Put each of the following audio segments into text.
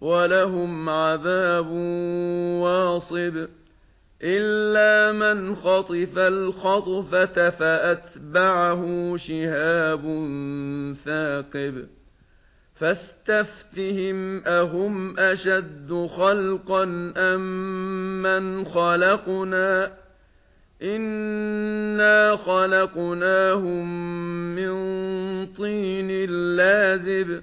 وَلَهُمْ عَذَابٌ وَاصِبٌ إِلَّا مَنْ خَطِفَ الْخَطْفَةَ فَأَتْبَعَهُ شِهَابٌ ثَاقِبٌ فَاسْتَفْتِهِمْ أَهُمْ أَشَدُّ خَلْقًا أم من خَلَقْنَا إِنَّا خَلَقْنَاهُمْ مِنْ طِينٍ لَازِبٍ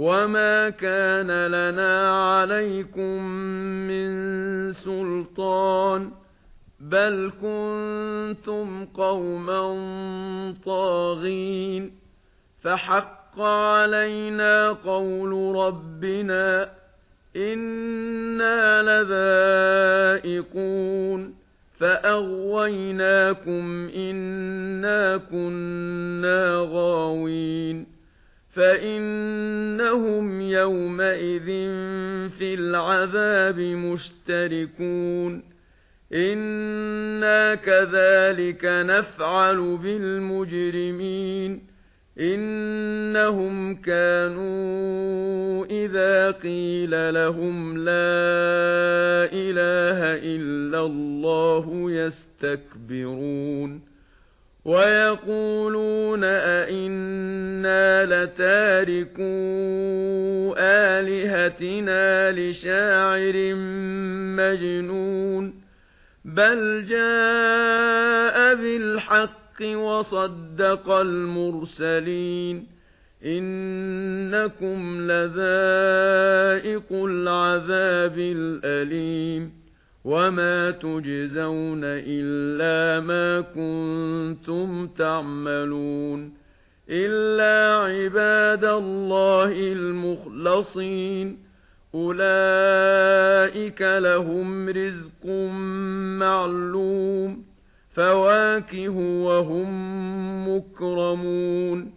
وَمَا كَانَ لَنَا عَلَيْكُمْ مِنْ سُلْطَانٍ بَلْ كُنْتُمْ قَوْمًا طَاغِينَ فَحَقَّ عَلَيْنَا قَوْلُ رَبِّنَا إِنَّا لَذَائِقُونَ فَأَغْوَيْنَاكُمْ إِنَّا كُنَّا غَاوِينَ فَإِنَّهُمْ يَوْمَئِذٍ فِي الْعَذَابِ مُشْتَرِكُونَ إِنَّا كَذَلِكَ نَفْعَلُ بِالْمُجْرِمِينَ إِنَّهُمْ كَانُوا إِذَا قِيلَ لَهُمْ لَا إِلَٰهَ إِلَّا اللَّهُ يَسْتَكْبِرُونَ وَيَقُولُونَ أَئِنَّا لتاركوا آلِهَتِنَا لِشَاعِرٍ مَجْنُونٍ بَلْ جَاءَ بِالْحَقِّ وَصَدَّقَ الْمُرْسَلِينَ إِنَّكُمْ لَذَائِقُو الْعَذَابِ الْأَلِيمِ وَمَا تُجْزَوْنَ إِلَّا مَا كُنتُمْ تَعْمَلُونَ إِلَّا عِبَادَ اللَّهِ الْمُخْلَصِينَ أُولَئِكَ لَهُمْ رِزْقٌ مَّعْلُومٌ فَوَاكِهُ وَهُم مُّكْرَمُونَ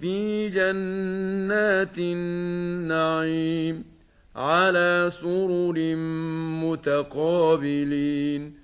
فِي جَنَّاتِ النَّعِيمِ عَلَى سُرُرٍ مُّتَقَابِلِينَ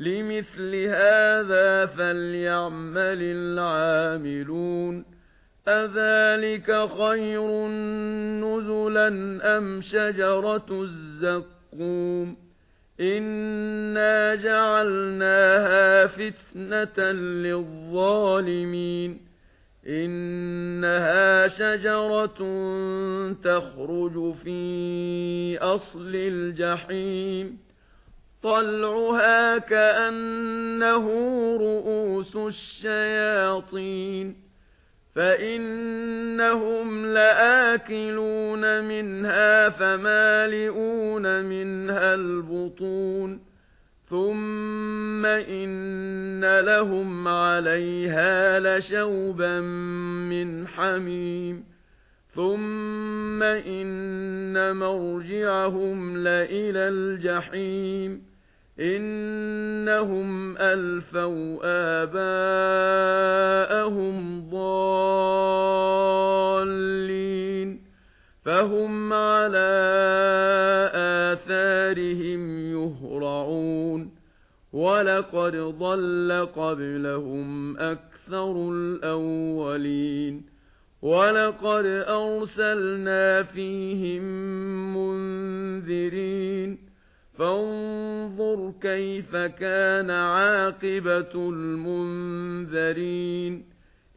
لِمِثْلِ هَذَا فَلْيَعْمَلِ الْعَامِلُونَ. أَذَلِكَ خَيْرٌ نُزُلًا أَمْ شَجَرَةُ الزَّقُّومِ؟ إِنَّا جَعَلْنَاهَا فِتْنَةً لِلظَّالِمِينَ. إِنَّهَا شَجَرَةٌ تَخْرُجُ فِي أَصْلِ الْجَحِيمِ. طَلْعُهَا كَأَنَّهُ رُؤُوسُ الشَّيَاطِينِ فَإِنَّهُمْ لَآكِلُونَ مِنْهَا فَمَالِئُونَ مِنْهَا الْبُطُونَ ثُمَّ إِنَّ لَهُمْ عَلَيْهَا لَشَوْبًا مِنْ حَمِيمٍ ثُمَّ إِنَّ مَرْجِعَهُمْ لَإِلَى الْجَحِيمِ إِنَّهُمْ أَلْفَوْا آبَاءَهُمْ ضَالِّينَ فَهُمْ عَلَى آثَارِهِمْ يُهْرَعُونَ وَلَقَدْ ضَلَّ قَبْلَهُمْ أَكْثَرُ الْأَوَّلِينَ وَلَقَدْ أَرْسَلْنَا فِيهِم مُنذِرِينَ فَانظُرْ كَيْفَ كَانَ عَاقِبَةُ الْمُنذَرِينَ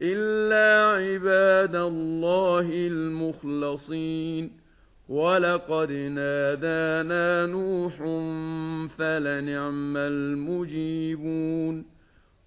إِلَّا عِبَادَ اللَّهِ الْمُخْلَصِينَ وَلَقَدْ نَادَانَا نُوحٌ فَلَنِعْمَ الْمُجِيبُونَ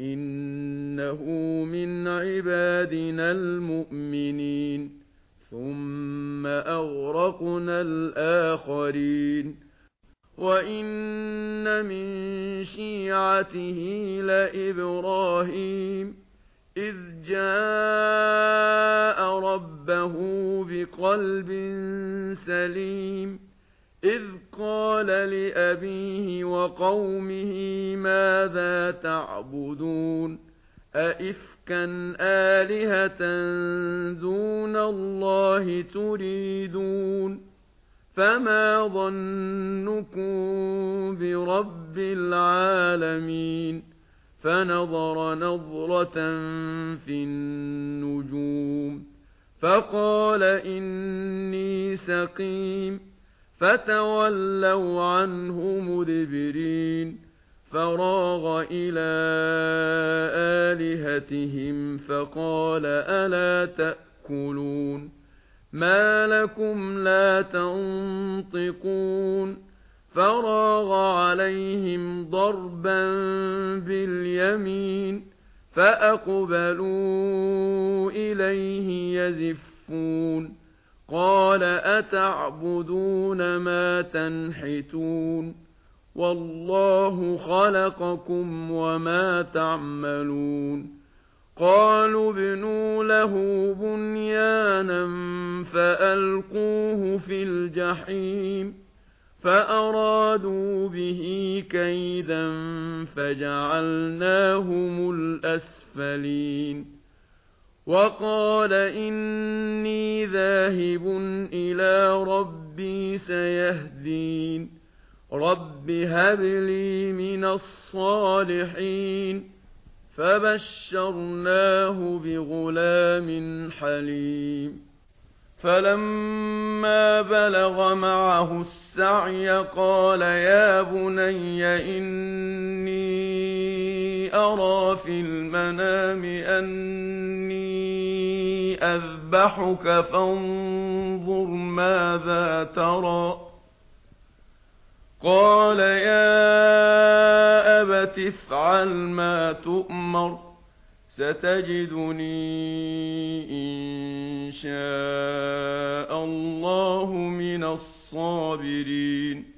إِنَّهُ مِنْ عِبَادِنَا الْمُؤْمِنِينَ ثُمَّ أَغْرَقْنَا الْآخَرِينَ وَإِنَّ مِنْ شِيعَتِهِ لَإِبْرَاهِيمَ إِذْ جَاءَ رَبَّهُ بِقَلْبٍ سَلِيمٍ إِذْ قَالَ لِأَبِيهِ وَقَوْمِهِ مَاذَا تَعْبُدُونَ أَئِفْكًا آلِهَةً دُونَ اللَّهِ تُرِيدُونَ فَمَا ظَنُّكُمْ بِرَبِّ الْعَالَمِينَ فَنَظَرَ نَظْرَةً فِي النُّجُومِ فَقَالَ إِنِّي سَقِيمٌ فَتَوَلَّوْا عَنْهُ مُدْبِرِينَ. فَرَاغَ إِلَى آلِهَتِهِمْ فَقَالَ أَلَا تَأْكُلُونَ؟ مَا لَكُمْ لَا تَنطِقُونَ؟ فَرَاغَ عَلَيْهِمْ ضَرْبًا بِالْيَمِينِ فَأَقْبَلُوا إِلَيْهِ يَزِفُّونَ. قَالَ أَتَعْبُدُونَ مَا تَنْحِتُونَ وَاللَّهُ خَلَقَكُمْ وَمَا تَعْمَلُونَ قَالُوا ابْنُوا لَهُ بُنْيَانًا فَأَلْقُوهُ فِي الْجَحِيمِ فَأَرَادُوا بِهِ كَيْدًا فَجَعَلْنَاهُمُ الْأَسْفَلِينَ وَقَالَ إِنِّي ذَاهِبٌ إِلَى رَبِّي سَيَهْدِينِ. رَبِّ هَبْ لِي مِنَ الصَّالِحِينَ. فَبَشَّرْنَاهُ بِغُلَامٍ حَلِيمٍ. فَلَمَّا بَلَغَ مَعَهُ السَّعْيَ قَالَ يَا بُنَيَّ إِنِّي أَرَى فِي الْمَنَامِ أَنِّي أَذْبَحُكَ فَانظُرْ مَاذَا تَرَى. قَالَ يَا أَبَتِ افْعَلْ مَا تُؤْمَرُ سَتَجِدُنِي إِن شَاءَ اللَّهُ مِنَ الصَّابِرِينَ.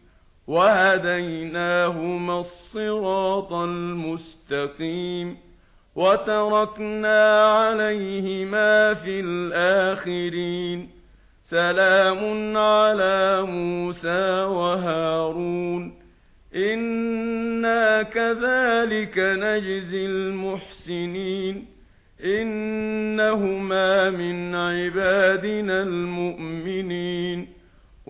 وَهَدَيْنَاهُمَا الصِّرَاطَ الْمُسْتَقِيمَ وَتَرَكْنَا عَلَيْهِمَا فِي الْآخِرِينَ سَلَامٌ عَلَى مُوسَى وَهَارُونَ إِنَّا كَذَلِكَ نَجْزِي الْمُحْسِنِينَ إِنَّهُمَا مِنْ عِبَادِنَا الْمُؤْمِنِينَ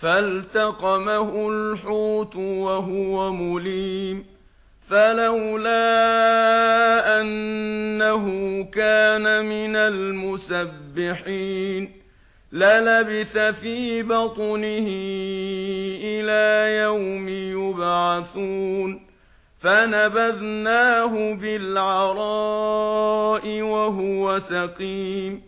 فالتقمه الحوت وهو مليم فلولا أنه كان من المسبحين للبث في بطنه إلى يوم يبعثون فنبذناه بالعراء وهو سقيم